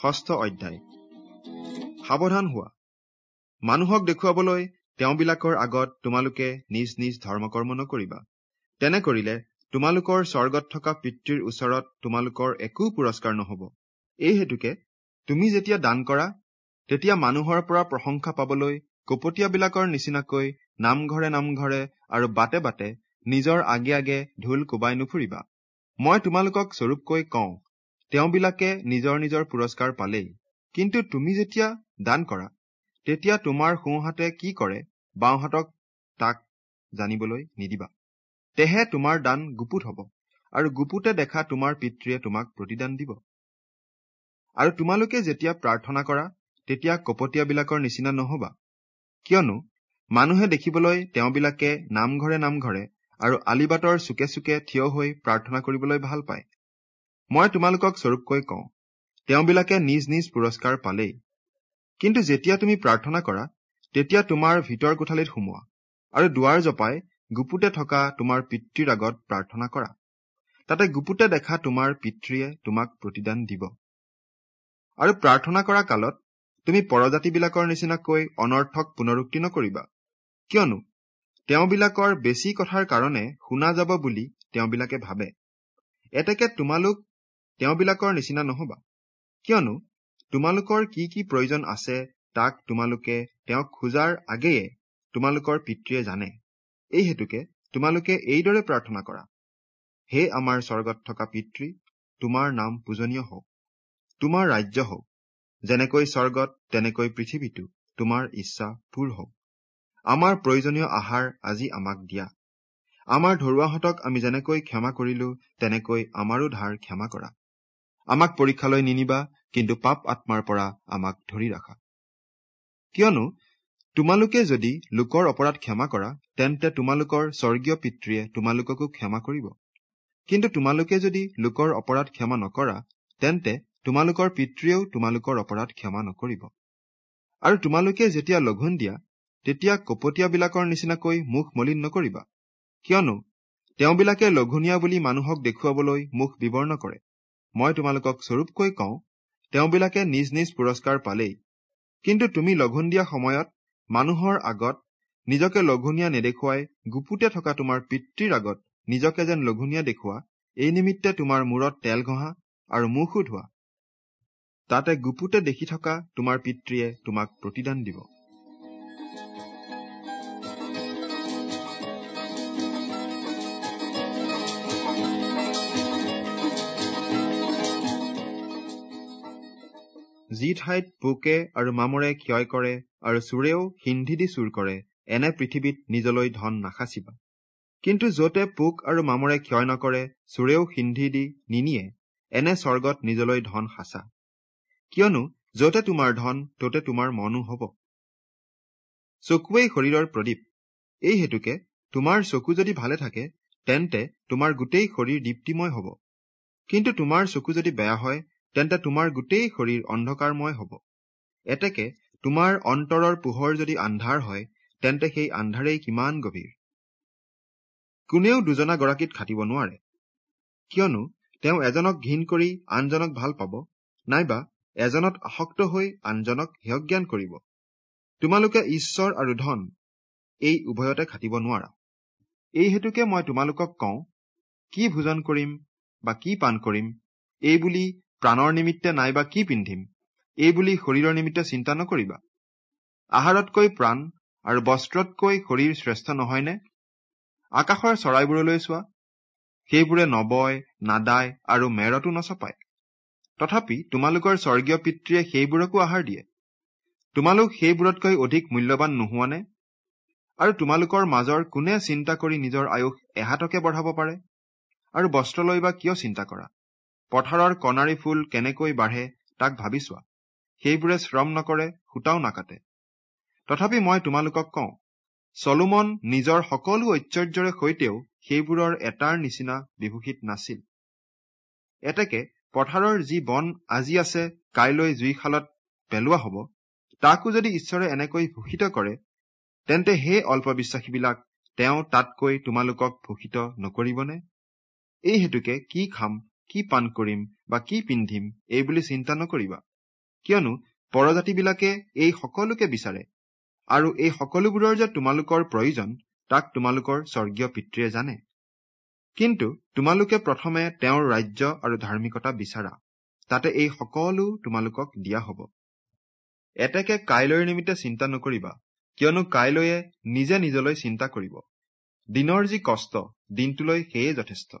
ষষ্ঠ অধ্যায়। সাৱধান হোৱা। মানুহক দেখুৱাবলৈ তেওঁবিলাকৰ আগত তোমালোকে নিজ নিজ ধৰ্মকৰ্ম নকৰিবা। তেনে কৰিলে তোমালোকৰ স্বৰ্গত থকা পিতৃৰ ওচৰত তোমালোকৰ একো পুৰস্কাৰ নহব। এই হেতুকে তুমি যেতিয়া দান কৰা তেতিয়া মানুহৰ পৰা প্ৰশংসা পাবলৈ কপটীয়াবিলাকৰ নিচিনাকৈ নামঘৰে নামঘৰে আৰু বাটে বাটে নিজৰ আগে আগে ঢোল কোবাই নুফুৰিবা। মই তোমালোকক স্বৰূপকৈ কওঁ তেওঁবিলাকে নিজৰ নিজৰ পুৰস্কাৰ পালেই। কিন্তু তুমি যেতিয়া দান কৰা তেতিয়া তোমাৰ সোঁহাতে কি কৰে বাওঁহাতক তাক জানিবলৈ নিদিবা। তেহে তোমাৰ দান গুপুত হব আৰু গুপুতে দেখা তোমাৰ পিতৃয়ে তোমাক প্ৰতিদান দিব। আৰু তোমালোকে যেতিয়া প্ৰাৰ্থনা কৰা তেতিয়া কপটীয়াবিলাকৰ নিচিনা নহবা। কিয়নো মানুহে দেখিবলৈ তেওঁবিলাকে নামঘৰে নামঘৰে আৰু আলিবাটৰ চুকে চুকে থিয় হৈ প্ৰাৰ্থনা কৰিবলৈ ভাল পায়। মই তোমালোকক স্বৰূপকৈ কওঁ তেওঁবিলাকে নিজ নিজ পুৰস্কাৰ পালেই। কিন্তু যেতিয়া তুমি প্ৰাৰ্থনা কৰা তেতিয়া তোমাৰ ভিতৰ কোঠালিত সোমোৱা আৰু দুৱাৰ জপাই গুপুতে থকা তোমাৰ পিতৃৰ আগত প্ৰাৰ্থনা কৰা। তাতে গুপুতে দেখা তোমাৰ পিতৃয়ে তোমাক প্ৰতিদান দিব। আৰু প্ৰাৰ্থনা কৰা কালত তুমি পৰজাতিবিলাকৰ নিচিনাকৈ অনৰ্থক পুনৰুক্তি নকৰিবা। কিয়নো তেওঁবিলাকৰ বেছি কথাৰ কাৰণে শুনা যাব বুলি তেওঁবিলাকে ভাবে। এতেকে তোমালোক তেওঁবিলাকৰ নিচিনা নহবা। কিয়নো তোমালোকৰ কি কি প্ৰয়োজন আছে তাক তোমালোকে তেওঁক খোজাৰ আগেয়ে তোমালোকৰ পিতৃয়ে জানে। এই হেতুকে তোমালোকে এইদৰে প্ৰাৰ্থনা কৰা। হে আমাৰ স্বৰ্গত থকা পিতৃ তোমাৰ নাম পূজনীয় হওক। তোমাৰ ৰাজ্য হওক। যেনেকৈ স্বৰ্গত তেনেকৈ পৃথিৱীতো তোমাৰ ইচ্ছা পূৰ হওক। আমাৰ প্ৰয়োজনীয় আহাৰ আজি আমাক দিয়া। আমাৰ ধৰুৱাহঁতক আমি যেনেকৈ ক্ষমা কৰিলো তেনেকৈ আমাৰো ধাৰ ক্ষমা কৰা। আমাক পৰীক্ষালৈ নিনিবা কিন্তু পাপ আত্মাৰ পৰা আমাক ধৰি ৰাখা। কিয়নো তোমালোকে যদি লোকৰ অপৰাধ ক্ষমা কৰা তেন্তে তোমালোকৰ স্বৰ্গীয় পিতৃয়ে তোমালোককো ক্ষমা কৰিব। কিন্তু তোমালোকে যদি লোকৰ অপৰাধ ক্ষমা নকৰা তেন্তে তোমালোকৰ পিতৃয়েও তোমালোকৰ অপৰাধ ক্ষমা নকৰিব। আৰু তোমালোকে যেতিয়া লঘোণ দিয়া তেতিয়া কপটীয়াবিলাকৰ নিচিনাকৈ মুখ মলিন নকৰিবা। কিয়নো তেওঁবিলাকে লঘোণীয়া বুলি মানুহক দেখুৱাবলৈ মুখ বিৱৰ্ণ কৰে। মই তোমালোকক স্বৰূপকৈ কওঁ তেওঁবিলাকে নিজ নিজ পুৰস্কাৰ পালেই। কিন্তু তুমি লঘোণ দিয়া সময়ত মানুহৰ আগত নিজকে লঘোণীয়া নেদেখুৱাই গুপুতে থকা তোমাৰ পিতৃৰ আগত নিজকে যেন লঘোণীয়া দেখুওৱা এই নিমিত্তে তোমাৰ মূৰত তেল ঘঁহা আৰু মুখো ধোৱা তাতে গুপুতে দেখি থকা তোমাৰ পিতৃয়ে তোমাক প্ৰতিদান দিব। যি ঠাইত পোকে আৰু মামৰে ক্ষয় কৰে আৰু চোৰেও সিন্ধি দি চুৰ কৰে এনে পৃথিৱীত নিজলৈ ধন নাসাচিবা কিন্তু যতে পোক আৰু মামৰে ক্ষয় নকৰে চোৰেও সিন্ধি দি নিনিয়ে এনে স্বৰ্গত নিজলৈ ধন সাঁচা কিয়নো যতে তোমাৰ ধন ততে তোমাৰ মনো হব। চকুৱেই শৰীৰৰ প্ৰদীপ। এই হেতুকে তোমাৰ চকু যদি ভালে থাকে তেন্তে তোমাৰ গোটেই শৰীৰ দীপ্তিময় হব। কিন্তু তোমাৰ চকু যদি বেয়া হয় তেন্তে তোমাৰ গোটেই শৰীৰ অন্ধকাৰময় হব। এতেকে তোমাৰ অন্তৰৰ পোহৰ যদি আন্ধাৰ হয় তেন্তে সেই আন্ধাৰেই কিমান গভীৰ। কোনেও দুজনা গৰাকীত খাটিব নোৱাৰে। কিয়নো তেওঁ এজনক ঘীন কৰি আনজনক ভাল পাব নাইবা এজনত আসক্ত হৈ আনজনক হেয়জ্ঞান কৰিব। তোমালোকে ঈশ্বৰ আৰু ধন এই উভয়তে খাটিব নোৱাৰা। এই হেতুকে মই তোমালোকক কওঁ কি ভোজন কৰিম বা কি পান কৰিম এই বুলি প্ৰাণৰ নিমিত্তে নাইবা কি পিন্ধিম? এই বুলি শৰীৰৰ নিমিত্তে চিন্তা নকৰিবা। আহাৰতকৈ প্ৰাণ আৰু বস্ত্ৰতকৈ শৰীৰ শ্ৰেষ্ঠ নহয়নে? আকাশৰ চৰাইবোৰলৈ চোৱা। সেইবোৰে নবয় নাদায় আৰু মেৰতো নচপায়। তথাপি তোমালোকৰ স্বৰ্গীয় পিতৃয়ে সেইবোৰকো আহাৰ দিয়ে। তোমালোক সেইবোৰতকৈ অধিক মূল্যৱান নোহোৱানে? আৰু তোমালোকৰ মাজৰ কোনে চিন্তা কৰি নিজৰ আয়ুস এহাতকে বঢ়াব পাৰে? আৰু বস্ত্ৰলৈ বা কিয় চিন্তা কৰা? পথাৰৰ কণাৰী ফুল কেনেকৈ বাঢ়ে তাক ভাবি চোৱা। সেইবোৰে শ্ৰম নকৰে সূতাও নাকাটে। তথাপি মই তোমালোকক কওঁ চলোমন নিজৰ সকলো ঐশ্বৰ্যৰে সৈতেও সেইবোৰৰ এটাৰ নিচিনা বিভূষিত নাছিল। এতেকে পথাৰৰ যি বন আজি আছে কাইলৈ জুইশালত পেলোৱা হব তাকো যদি ঈশ্বৰে এনেকৈ ভূষিত কৰে তেন্তে সেই অল্পবিশ্বাসীবিলাক তেওঁ তাতকৈ তোমালোকক ভূষিত নকৰিবনে? এই হেতুকে কি খাম কি পান কৰিম বা কি পিন্ধিম এই বুলি চিন্তা নকৰিবা। কিয়নো পৰজাতিবিলাকে এই সকলোকে বিচাৰে আৰু এই সকলোবোৰৰ যে তোমালোকৰ প্ৰয়োজন তাক তোমালোকৰ স্বৰ্গীয় পিতৃয়ে জানে। কিন্তু তোমালোকে প্ৰথমে তেওঁৰ ৰাজ্য আৰু ধাৰ্মিকতা বিচাৰা। তাতে এই সকলো তোমালোকক দিয়া হব। এতেকে কাইলৈৰ নিমিত্তে চিন্তা নকৰিবা কিয়নো কাইলৈয়ে নিজে নিজলৈ চিন্তা কৰিব। দিনৰ যি কষ্ট দিনটোলৈ সেয়ে যথেষ্ট।